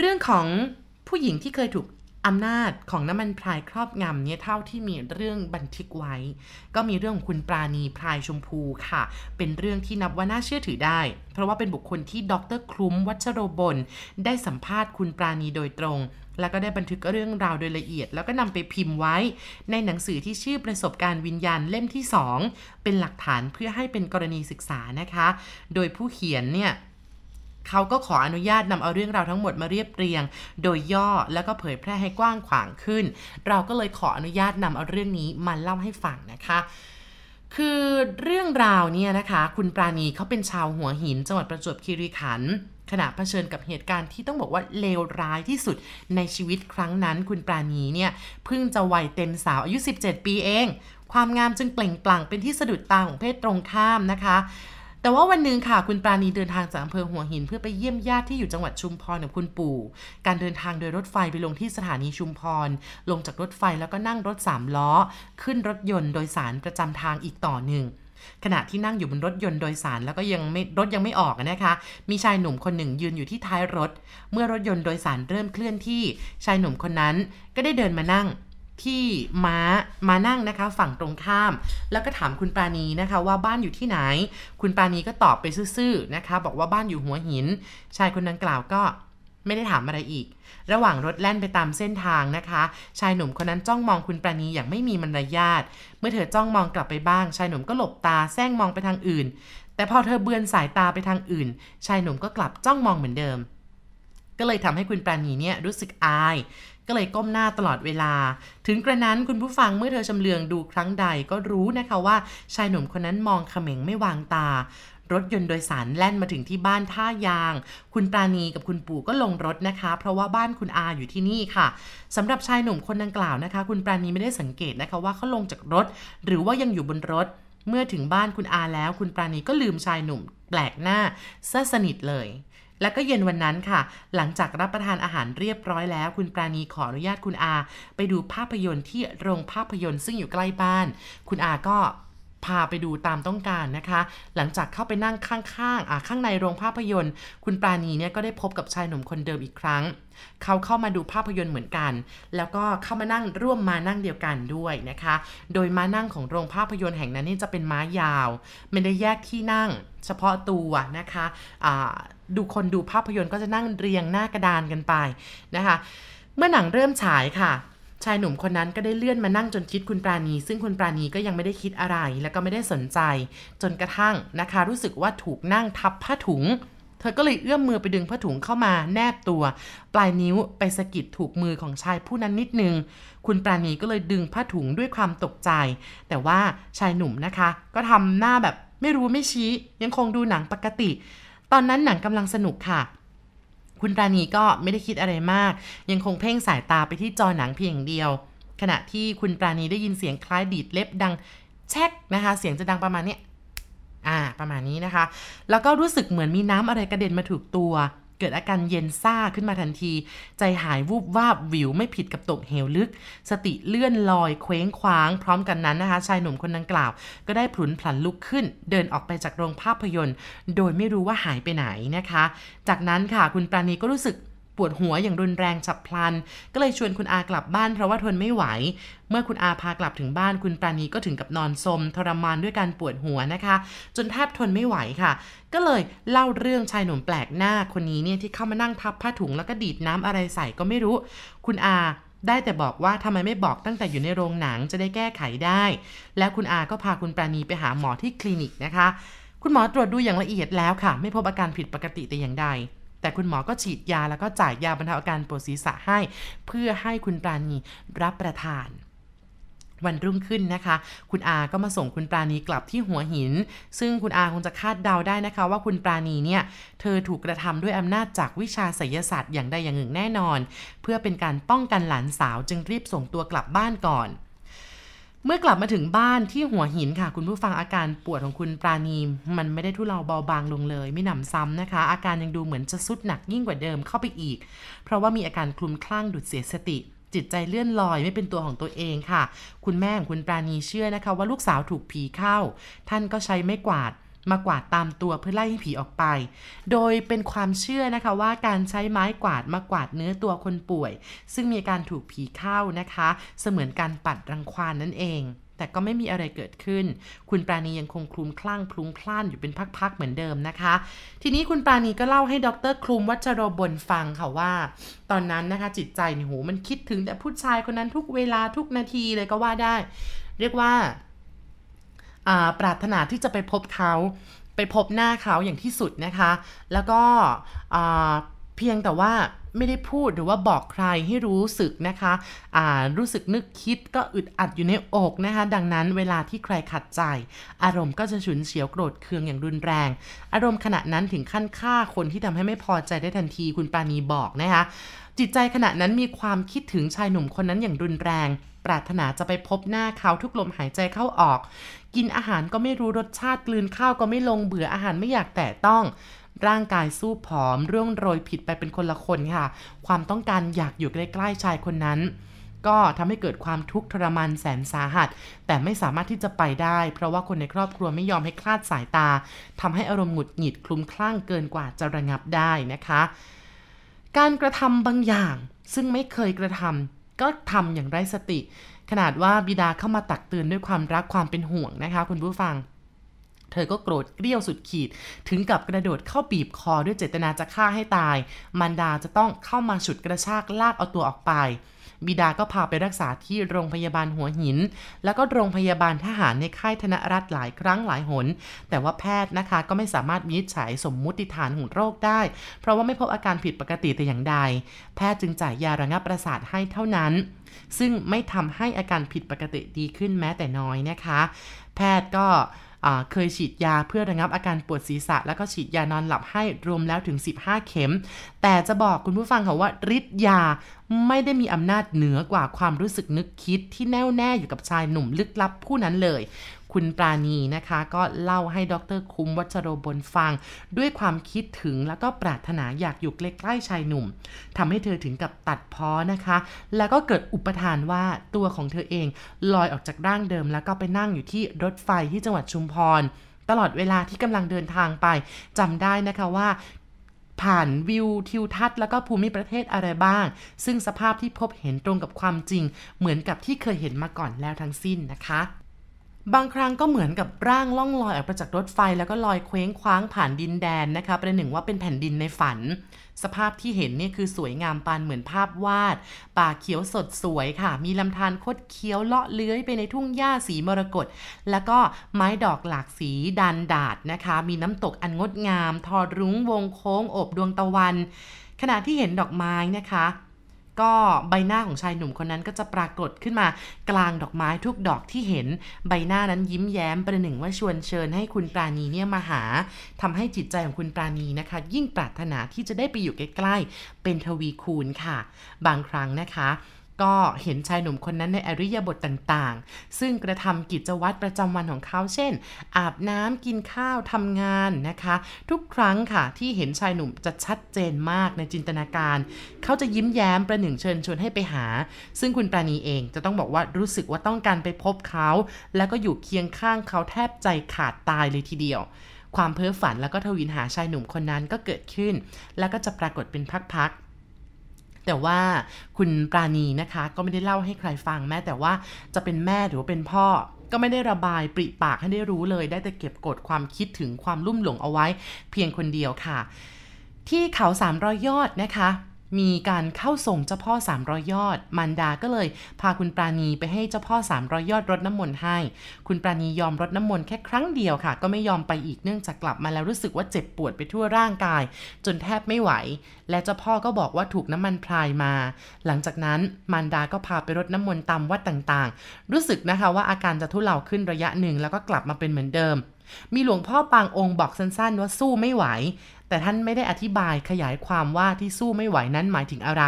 เรื่องของผู้หญิงที่เคยถูกอำนาจของน้ำมันพรายครอบงำเนี่ยเท่าที่มีเรื่องบันทึกไว้ ก็มีเรื่องของคุณปราณีพรายชมพูค่ะ เป็นเรื่องที่นับว่าน่าเชื่อถือได้ เพราะว่าเป็นบุคคลที่ดรคลุ้มวัชโรบลได้สัมภาษณ์คุณปราณีโดยตรง แล้วก็ได้บันทึกเรื่องราวโดยละเอียด แล้วก็นำไปพิมพ์ไว้ ในหนังสือที่ชื่อประสบการณ์วิญญาณเล่มที่ 2 เป็นหลักฐานเพื่อให้เป็นกรณีศึกษานะคะ โดยผู้เขียนเนี่ย เขาก็ขออนุญาตนำเอาเรื่องราวทั้งหมดมาเรียบเรียง โดยย่อแล้วก็เผยแพร่ให้กว้างขวางขึ้น เราก็เลยขออนุญาตนำเอาเรื่องนี้มาเล่าให้ฟังนะคะคือเรื่องราวเนี่ยนะคะ คุณปราณีเขาเป็นชาวหัวหินจังหวัดประจวบคีรีขันธ์ขณะเผชิญกับเหตุการณ์ที่ต้องบอกว่าเลวร้ายที่สุดในชีวิตครั้งนั้น คุณปราณีเนี่ยเพิ่งจะวัยเต็มสาวอายุ 17 ปีเอง ความงามจึงเปล่งปลั่งเป็นที่สะดุดตาของเพศตรงข้ามนะคะ แต่ว่าวันหนึ่งค่ะ คุณปราณีเดินทางจากอำเภอหัวหิน เพื่อไปเยี่ยมญาติที่อยู่จังหวัดชุมพรกับคุณปู่ การเดินทางโดยรถไฟไปลงที่สถานีชุมพร ลงจากรถไฟแล้วก็นั่งรถสามล้อ ขึ้นรถยนต์โดยสารประจำทางอีกต่อหนึ่งขณะที่นั่งอยู่บนรถยนต์โดยสารแล้วก็ยังไม่รถยังไม่ออกนะคะ มีชายหนุ่มคนหนึ่งยืนอยู่ที่ท้ายรถ เมื่อรถยนต์โดยสารเริ่มเคลื่อนที่ ชายหนุ่มคนนั้นก็ได้เดินมานั่ง ที่ม้ามานั่งนะคะ ฝั่งตรงข้าม แล้วก็ถามคุณปราณีนะคะว่าบ้านอยู่ที่ไหน คุณปราณีก็ตอบไปซื่อๆนะคะ บอกว่าบ้านอยู่หัวหิน ชายคนดังกล่าวก็ไม่ได้ถามอะไรอีก ระหว่างรถแล่นไปตามเส้นทางนะคะ ชายหนุ่มคนนั้นจ้องมองคุณปราณีอย่างไม่มีมารยาท เมื่อเธอจ้องมองกลับไปบ้าง ชายหนุ่มก็หลบตาแซงมองไปทางอื่น แต่พอเธอเบือนสายตาไปทางอื่น ชายหนุ่มก็กลับจ้องมองเหมือนเดิม ก็เลยทำให้คุณปราณีเนี่ยรู้สึกอาย ก็เลยก้มหน้าตลอดเวลา ถึงกระนั้นคุณผู้ฟังเมื่อเธอชำเลืองดูครั้งใดก็รู้นะคะว่าชายหนุ่มคนนั้นมองเขม็งไม่วางตารถยนต์โดยสารแล่นมาถึงที่บ้านท่ายาง คุณปราณีกับคุณปู่ก็ลงรถนะคะ เพราะว่าบ้านคุณอาอยู่ที่นี่ค่ะสำหรับชายหนุ่มคนดังกล่าวนะคะ คุณปราณีไม่ได้สังเกตนะคะว่าเขาลงจากรถ หรือว่ายังอยู่บนรถ เมื่อถึงบ้านคุณอาแล้ว คุณปราณีก็ลืมชายหนุ่ม แปลกหน้าซะสนิทเลย แล้วก็เย็นวันนั้นค่ะ หลังจากรับประทานอาหารเรียบร้อยแล้ว คุณปราณีขออนุญาตคุณอา ไปดูภาพยนตร์ที่โรงภาพยนตร์ซึ่งอยู่ใกล้บ้าน คุณอาก็พาไปดูตามต้องการนะคะ หลังจากเข้าไปนั่งข้างๆอ่าข้างในโรงภาพยนตร์ คุณปราณีเนี่ยก็ได้พบกับชายหนุ่มคนเดิมอีกครั้ง เขาเข้ามาดูภาพยนตร์เหมือนกัน แล้วก็เข้ามานั่งร่วมมานั่งเดียวกันด้วยนะคะ โดยมานั่งของโรงภาพยนตร์แห่งนั้นนี่จะเป็นม้ายาว ไม่ได้แยกที่นั่ง เฉพาะตัวนะคะอ่า ดูคนดูภาพยนตร์ก็จะนั่งเรียงหน้ากระดานกันไปนะคะ เมื่อหนังเริ่มฉายค่ะ ชายหนุ่มคนนั้นก็ได้เลื่อนมานั่งจนคิดคุณปราณี ซึ่งคุณปราณีก็ยังไม่ได้คิดอะไร แล้วก็ไม่ได้สนใจ จนกระทั่งนะคะ รู้สึกว่าถูกนั่งทับผ้าถุง เธอก็เลยเอื้อมมือไปดึงผ้าถุงเข้ามาแนบตัว ปลายนิ้วไปสะกิดถูกมือของชายผู้นั้นนิดนึงคุณปราณีก็เลยดึงผ้าถุงด้วยความตกใจ แต่ว่าชายหนุ่มนะคะ ก็ทำหน้าแบบไม่รู้ไม่ชี้ ยังคงดูหนังปกติ ตอนนั้นหนังกำลังสนุกค่ะคุณปราณีก็ไม่ได้คิดอะไรมาก ยังคงเพ่งสายตาไปที่จอหนังเพียงเดียว ขณะที่คุณปราณีได้ยินเสียงคล้ายดีดเล็บดังแช็กนะคะ เสียงจะดังประมาณนี้อ่า ประมาณนี้นะคะ แล้วก็รู้สึกเหมือนมีน้ำอะไรกระเด็นมาถูกตัว เกิดอาการเย็นซ่าขึ้นมาทันที ใจหายวูบวาบวิวไม่ผิดกับตกเหวลึก สติเลื่อนลอยเคว้งคว้าง พร้อมกันนั้นนะคะ ชายหนุ่มคนดังกล่าว ก็ได้ผลุนผลันลุกขึ้น เดินออกไปจากโรงภาพยนตร์ โดยไม่รู้ว่าหายไปไหนนะคะ จากนั้นค่ะคุณปราณีก็รู้สึก ปวดหัวอย่างรุนแรงฉับพลัน ก็เลยชวนคุณอากลับบ้านเพราะว่าทนไม่ไหว เมื่อคุณอาพากลับถึงบ้านคุณปราณีก็ถึงกับนอนสมทรมานด้วยการปวดหัวนะคะ จนแทบทนไม่ไหวค่ะ ก็เลยเล่าเรื่องชายหนุ่มแปลกหน้าคนนี้เนี่ยที่เข้ามานั่งทับผ้าถุงแล้วก็ดีดน้ำอะไรใส่ก็ไม่รู้ คุณอาได้แต่บอกว่าทำไมไม่บอกตั้งแต่อยู่ในโรงหนังจะได้แก้ไขได้ แล้วคุณอาก็พาคุณปราณีไปหาหมอที่คลินิกนะคะ คุณหมอตรวจดูอย่างละเอียดแล้วค่ะ ไม่พบอาการผิดปกติแต่อย่างใด แต่คุณหมอก็ฉีดยาแล้วก็จ่ายยาบรรเทาอาการปวดศีรษะให้ เพื่อให้คุณปราณีรับประทานวันรุ่งขึ้นนะคะ คุณอาก็มาส่งคุณปราณีกลับที่หัวหิน ซึ่งคุณอาคงจะคาดเดาได้นะคะ ว่าคุณปราณีเนี่ย เธอถูกกระทำด้วยอำนาจจากวิชาไสยศาสตร์อย่างใดอย่างหนึ่งแน่นอน เพื่อเป็นการป้องกันหลานสาวจึงรีบส่งตัวกลับบ้านก่อน เมื่อกลับมาถึงบ้านที่หัวหินค่ะ คุณผู้ฟังอาการปวดของคุณปราณีมันไม่ได้ทุเลาเบาบางลงเลย ไม่หนำซ้ำนะคะ อาการยังดูเหมือนจะสุดหนักยิ่งกว่าเดิมเข้าไปอีก เพราะว่ามีอาการคลุมคลั่งดุดเสียสติจิตใจเลื่อนลอยไม่เป็นตัวของตัวเองค่ะ คุณแม่ของคุณปราณีเชื่อนะคะ ว่าลูกสาวถูกผีเข้า ท่านก็ใช้ไม้กวาด มากวาดตามตัวเพื่อไล่ให้ผีออกไป โดยเป็นความเชื่อนะคะว่าการใช้ไม้กวาดมากวาดเนื้อตัวคนป่วย ซึ่งมีการถูกผีเข้านะคะ เสมือนการปัดรังควานนั่นเองแต่ก็ไม่มีอะไรเกิดขึ้น คุณปราณียังคงคลุมคลั่งพลุงพล่านอยู่เป็นพักๆเหมือนเดิมนะคะ ทีนี้คุณปราณีก็เล่าให้ดรคลุมวัชโรบลฟังค่ะว่า ตอนนั้นนะคะจิตใจในหูมันคิดถึงแต่ผู้ชายคนนั้นทุกเวลาทุกนาทีเลยก็ว่าได้ เรียกว่า ปรารถนาที่จะไปพบเขาไปพบหน้าเขาอย่างที่สุดนะคะ แล้วก็เพียงแต่ว่าไม่ได้พูดหรือว่าบอกใครให้รู้สึกนะคะรู้สึกนึกคิดก็อึดอัดอยู่ในอกนะคะ ดังนั้นเวลาที่ใครขัดใจ อารมณ์ก็จะฉุนเฉียวโกรธเคืองอย่างรุนแรง อารมณ์ขณะนั้นถึงขั้นฆ่าคนที่ทำให้ไม่พอใจได้ทันทีคุณปานีบอกนะคะ จิตใจขณะนั้นมีความคิดถึงชายหนุ่มคนนั้นอย่างรุนแรง ปรารถนาจะไปพบหน้าเขาทุกลมหายใจเข้าออก กินอาหารก็ไม่รู้รสชาติกลืนข้าวก็ไม่ลงเบื่ออาหารไม่อยากแตะต้องร่างกายสู้ผอม ร่วงโรยผิดไปเป็นคนละคนค่ะ ความต้องการอยากอยู่ใกล้ๆชายคนนั้น ก็ทำให้เกิดความทุกข์ทรมานแสนสาหัส แต่ไม่สามารถที่จะไปได้ เพราะว่าคนในครอบครัวไม่ยอมให้คลาดสายตาทำให้อารมณ์หงุดหงิดคลุ้มคลั่งเกินกว่าจะระงับได้นะคะ การกระทำบางอย่างซึ่งไม่เคยกระทำ ก็ทำอย่างไร้สติ ขนาดว่าบิดาเข้ามาตักเตือนด้วยความรักความเป็นห่วงนะคะคุณผู้ฟัง เธอก็โกรธเกรี้ยวสุดขีด ถึงกับกระโดดเข้าบีบคอด้วยเจตนาจะฆ่าให้ตายมันดาจะต้องเข้ามาฉุดกระชากลากเอาตัวออกไป บิดาก็พาไปรักษาที่โรงพยาบาลหัวหิน แล้วก็โรงพยาบาลทหารในค่ายธนรัฐหลายครั้งหลายหน แต่ว่าแพทย์นะคะก็ไม่สามารถวินิจฉัยสมมุติฐานของโรคได้ เพราะว่าไม่พบอาการผิดปกติแต่อย่างใด แพทย์จึงจ่ายยาระงับประสาทให้เท่านั้น ซึ่งไม่ทำให้อาการผิดปกติดีขึ้นแม้แต่น้อยนะคะ แพทย์ก็ เคยฉีดยาเพื่อระงับอาการปวดศีรษะ แล้วก็ฉีดยานอนหลับให้รวมแล้วถึง 15 เข็ม แต่จะบอกคุณผู้ฟังค่ะว่าฤทธิ์ยาไม่ได้มีอำนาจเหนือกว่าความรู้สึกนึกคิดที่แน่วแน่อยู่กับชายหนุ่มลึกลับผู้นั้นเลย คุณปราณีนะคะ ก็เล่าให้ดรคุ้มวัชโรบลฟัง ด้วยความคิดถึงแล้วก็ปรารถนาอยากอยู่ใกล้ๆชายหนุ่มทำให้เธอถึงกับตัดพ้อนะคะ แล้วก็เกิดอุปทานว่าตัวของเธอเองลอยออกจากร่างเดิม แล้วก็ไปนั่งอยู่ที่รถไฟที่จังหวัดชุมพร ตลอดเวลาที่กำลังเดินทางไปจำได้นะคะว่าผ่านวิวทิวทัศน์แล้วก็ภูมิประเทศอะไรบ้าง ซึ่งสภาพที่พบเห็นตรงกับความจริง เหมือนกับที่เคยเห็นมาก่อนแล้วทั้งสิ้นนะคะ บางครั้งก็เหมือนกับร่างล่องลอยออกไปจากรถไฟ แล้วก็ลอยเคว้งคว้างผ่านดินแดนนะคะประหนึ่งว่าเป็นแผ่นดินในฝัน สภาพที่เห็นนี่คือสวยงามปานเหมือนภาพวาด ป่าเขียวสดสวยค่ะ มีลำธารคดเคี้ยวเลาะเลื้อยไปในทุ่งหญ้าสีมรกตแล้วก็ไม้ดอกหลากสีดันดาดนะคะ มีน้ำตกอันงดงาม ทอรุ้งวงโค้งอบดวงตะวัน ขณะที่เห็นดอกไม้นะคะ ก็ใบหน้าของชายหนุ่มคนนั้นก็จะปรากฏขึ้นมากลางดอกไม้ทุกดอกที่เห็นใบหน้านั้นยิ้มแย้มประหนึ่งว่าชวนเชิญให้คุณปราณีเนี่ยมาหาทำให้จิตใจของคุณปราณีนะคะ ยิ่งปรารถนาที่จะได้ไปอยู่ใกล้ๆเป็นทวีคูณค่ะ บางครั้งนะคะ ก็เห็นชายหนุ่มคนนั้นในอริยบทต่างๆ ซึ่งกระทำกิจวัตรประจำวันของเขาเช่น อาบน้ำกินข้าวทำงานนะคะ ทุกครั้งค่ะที่เห็นชายหนุ่มจะชัดเจนมากในจินตนาการ เขาจะยิ้มแย้มประหนึ่งเชิญชวนให้ไปหา ซึ่งคุณปราณีเองจะต้องบอกว่ารู้สึกว่าต้องการไปพบเขา แล้วก็อยู่เคียงข้างเขาแทบใจขาดตายเลยทีเดียวความเพ้อฝันแล้วก็ทวินหาชายหนุ่มคนนั้นก็เกิดขึ้น แล้วก็จะปรากฏเป็นพักๆ แต่ว่าคุณปราณีนะคะก็ไม่ได้เล่าให้ใครฟังแม้แต่ว่าจะเป็นแม่หรือว่าเป็นพ่อก็ไม่ได้ระบายปริปากให้ได้รู้เลย ได้แต่เก็บกดความคิดถึงความลุ่มหลงเอาไว้ เพียงคนเดียวค่ะ ที่เขาสามรอยยอดนะคะ มีการเข้าส่งเจ้าพ่อ300ยอดมันดาก็เลย พาคุณปราณีไปให้เจ้าพ่อ300ยอดรดน้ำมนต์ให้ คุณปราณียอมรดน้ำมนต์แค่ครั้งเดียวค่ะ ก็ไม่ยอมไปอีกเนื่องจากกลับมาแล้วรู้สึกว่าเจ็บปวดไปทั่วร่างกาย จนแทบไม่ไหว และเจ้าพ่อก็บอกว่าถูกน้ำมันพรายมา หลังจากนั้นมันดาก็พาไปรดน้ำมนต์ตามวัดต่างๆ รู้สึกนะคะว่าอาการจะทุเลาขึ้นระยะหนึ่งแล้วก็กลับมาเป็นเหมือนเดิมมีหลวงพ่อปางองค์บอกสั้นๆว่าสู้ไม่ไหว แต่ท่านไม่ได้อธิบายขยายความว่าที่สู้ไม่ไหวนั้นหมายถึงอะไร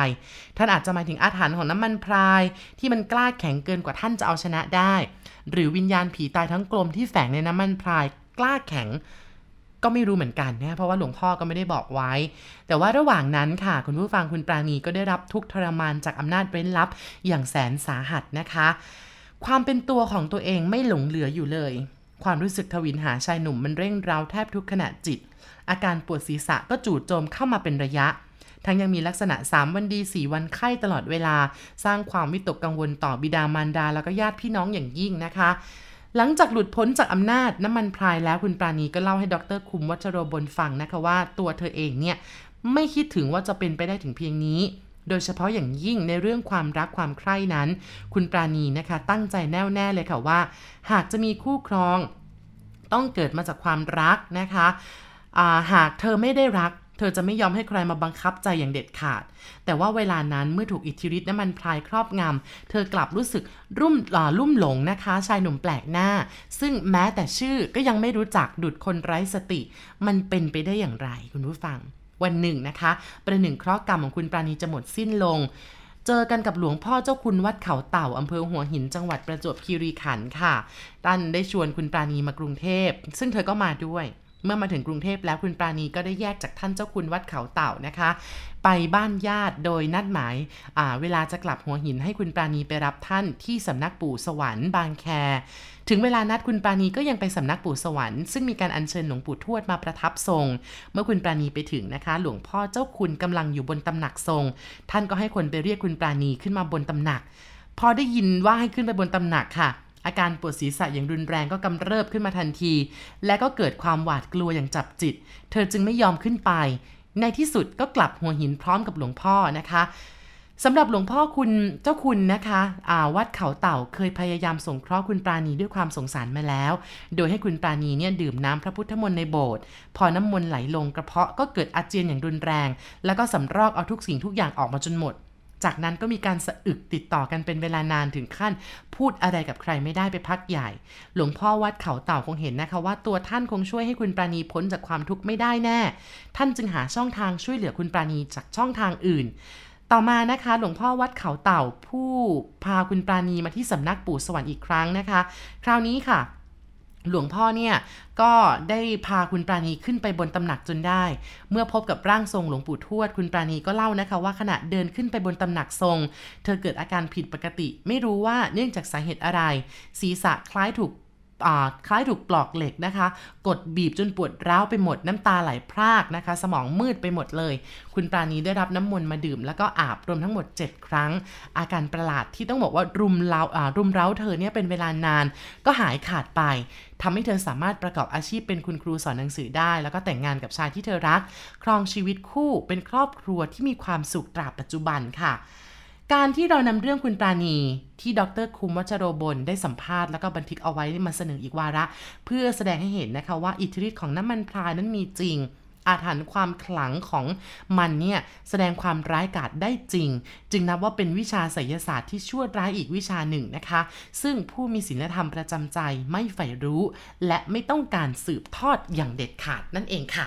ท่านอาจจะหมายถึงอาถรรพ์ของน้ำมันพราย ที่มันกล้าแข็งเกินกว่าท่านจะเอาชนะได้ หรือวิญญาณผีตายทั้งกลมที่แฝงในน้ำมันพรายกล้าแข็งก็ไม่รู้เหมือนกันนะเพราะว่าหลวงพ่อก็ไม่ได้บอกไว้ แต่ว่าระหว่างนั้นค่ะ คุณผู้ฟังคุณปราณีก็ได้รับทุกทรมานจากอำนาจเร้นลับอย่างแสนสาหัสนะคะ ความเป็นตัวของตัวเองไม่หลงเหลืออยู่เลย ความรู้สึกทวินหาชายหนุ่มมันเร่งเร้าแทบทุกขณะจิต อาการปวดศีรษะก็จู่โจมเข้ามาเป็นระยะ ทั้งยังมีลักษณะ 3 วันดี 4 วันไข้ตลอดเวลา สร้างความวิตกกังวลต่อบิดามารดาแล้วก็ญาติพี่น้องอย่างยิ่งนะคะ หลังจากหลุดพ้นจากอำนาจน้ำมันพรายแล้วคุณปราณีก็เล่าให้ดรคุมวัชโรบลฟังนะคะว่าตัวเธอเองเนี่ยไม่คิดถึงว่าจะเป็นไปได้ถึงเพียงนี้ โดยเฉพาะอย่างยิ่งในเรื่องความรักความใคร่นั้น คุณปราณีนะคะ ตั้งใจแน่วแน่เลยค่ะว่า หากจะมีคู่ครอง ต้องเกิดมาจากความรักนะคะหากเธอไม่ได้รัก เธอจะไม่ยอมให้ใครมาบังคับใจอย่างเด็ดขาด แต่ว่าเวลานั้นเมื่อถูกอิทธิฤทธิ์น้ำมันพรายครอบงำเธอกลับรู้สึกรุ่มลุ่มหลงนะคะ ชายหนุ่มแปลกหน้า ซึ่งแม้แต่ชื่อก็ยังไม่รู้จักดุดคนไร้สติ มันเป็นไปได้อย่างไรคุณผู้ฟัง วันหนึ่งนะคะ ประหนึ่งเคราะห์กรรมของคุณปราณีจะหมดสิ้นลง เจอกันกับหลวงพ่อเจ้าคุณวัดเขาเต่าอำเภอหัวหินจังหวัดประจวบคีรีขันธ์ค่ะท่านได้ชวนคุณปราณีมากรุงเทพ ซึ่งเธอก็มาด้วย เมื่อมาถึงกรุงเทพแล้วคุณปราณีก็ได้แยกจากท่านเจ้าคุณวัดเขาเต่านะคะ ไปบ้านญาติโดยนัดหมายเวลาจะกลับหัวหินให้คุณปราณีไปรับท่านที่สำนักปู่สวรรค์บางแค ถึงเวลานัดคุณปราณีก็ยังไปสำนักปู่สวรรค์ซึ่งมีการอัญเชิญหลวงปู่ทวดมาประทับทรง เมื่อคุณปราณีไปถึงนะคะ หลวงพ่อเจ้าคุณกำลังอยู่บนตำหนักทรง ท่านก็ให้คนไปเรียกคุณปราณีขึ้นมาบนตำหนัก พอได้ยินว่าให้ขึ้นไปบนตำหนักค่ะ อาการปวดศีรษะอย่างรุนแรงก็กำเริบขึ้นมาทันที และก็เกิดความหวาดกลัวอย่างจับจิต เธอจึงไม่ยอมขึ้นไป ในที่สุดก็กลับหัวหินพร้อมกับหลวงพ่อนะคะสำหรับหลวงพ่อคุณเจ้าคุณนะคะวัดเขาเต่าเคยพยายามสงเคราะห์คุณปราณีด้วยความสงสารมาแล้ว โดยให้คุณปราณีเนี่ยดื่มน้ำพระพุทธมนต์ในโบสถ์พอน้ำมนต์ไหลลงกระเพาะก็เกิดอาเจียนอย่างรุนแรง แล้วก็สำรอกเอาทุกสิ่งทุกอย่างออกมาจนหมด จากนั้นก็มีการสะอึกติดต่อกันเป็นเวลานานถึงขั้น พูดอะไรกับใครไม่ได้ไปพักใหญ่ หลวงพ่อวัดเขาเต่าคงเห็นนะคะ ว่าตัวท่านคงช่วยให้คุณปราณีพ้นจากความทุกข์ไม่ได้แน่ ท่านจึงหาช่องทางช่วยเหลือคุณปราณีจากช่องทางอื่น ต่อมานะคะ หลวงพ่อวัดเขาเต่าผู้พาคุณปราณีมาที่สำนักปู่สวรรค์อีกครั้งนะคะ คราวนี้ค่ะ หลวงพ่อเนี่ยก็ได้พาคุณปราณีขึ้นไปบนตำหนักจนได้ เมื่อพบกับร่างทรงหลวงปู่ทวด คุณปราณีก็เล่านะคะว่าขณะเดินขึ้นไปบนตำหนักทรง เธอเกิดอาการผิดปกติ ไม่รู้ว่าเนื่องจากสาเหตุอะไร ศีรษะคล้ายถูก คล้ายถูกปลอกเหล็กนะคะ กดบีบจนปวดร้าวไปหมดน้ำตาไหลพรากนะคะ สมองมืดไปหมดเลย คุณปราณีได้รับน้ำมนต์มาดื่ม แล้วก็อาบรวมทั้งหมด 7 ครั้ง อาการประหลาดที่ต้องบอกว่ารุมเรารุมเร้าเธอเนี่ยเป็นเวลานาน ก็หายขาดไปทำให้เธอสามารถประกอบอาชีพเป็นคุณครูสอนหนังสือได้ แล้วก็แต่งงานกับชายที่เธอรัก ครองชีวิตคู่เป็นครอบครัวที่มีความสุขตราบปัจจุบันค่ะ การที่เรานำเรื่องคุณปราณี ที่ดรคุมวัชโรบลได้สัมภาษณ์แล้วก็บันทึกเอาไว้มาเสนออีกวาระ เพื่อแสดงให้เห็นนะคะว่าอิทธิฤทธิ์ของน้ำมันพรายนั้นมีจริง อาถรรพ์ความขลังของมันเนี่ย แสดงความร้ายกาจได้จริง จึงนับว่าเป็นวิชาไสยศาสตร์ที่ชั่วร้ายอีกวิชาหนึ่งนะคะ ซึ่งผู้มีศีลธรรมประจำใจไม่ใฝ่รู้ และไม่ต้องการสืบทอดอย่างเด็ดขาดนั่นเองค่ะ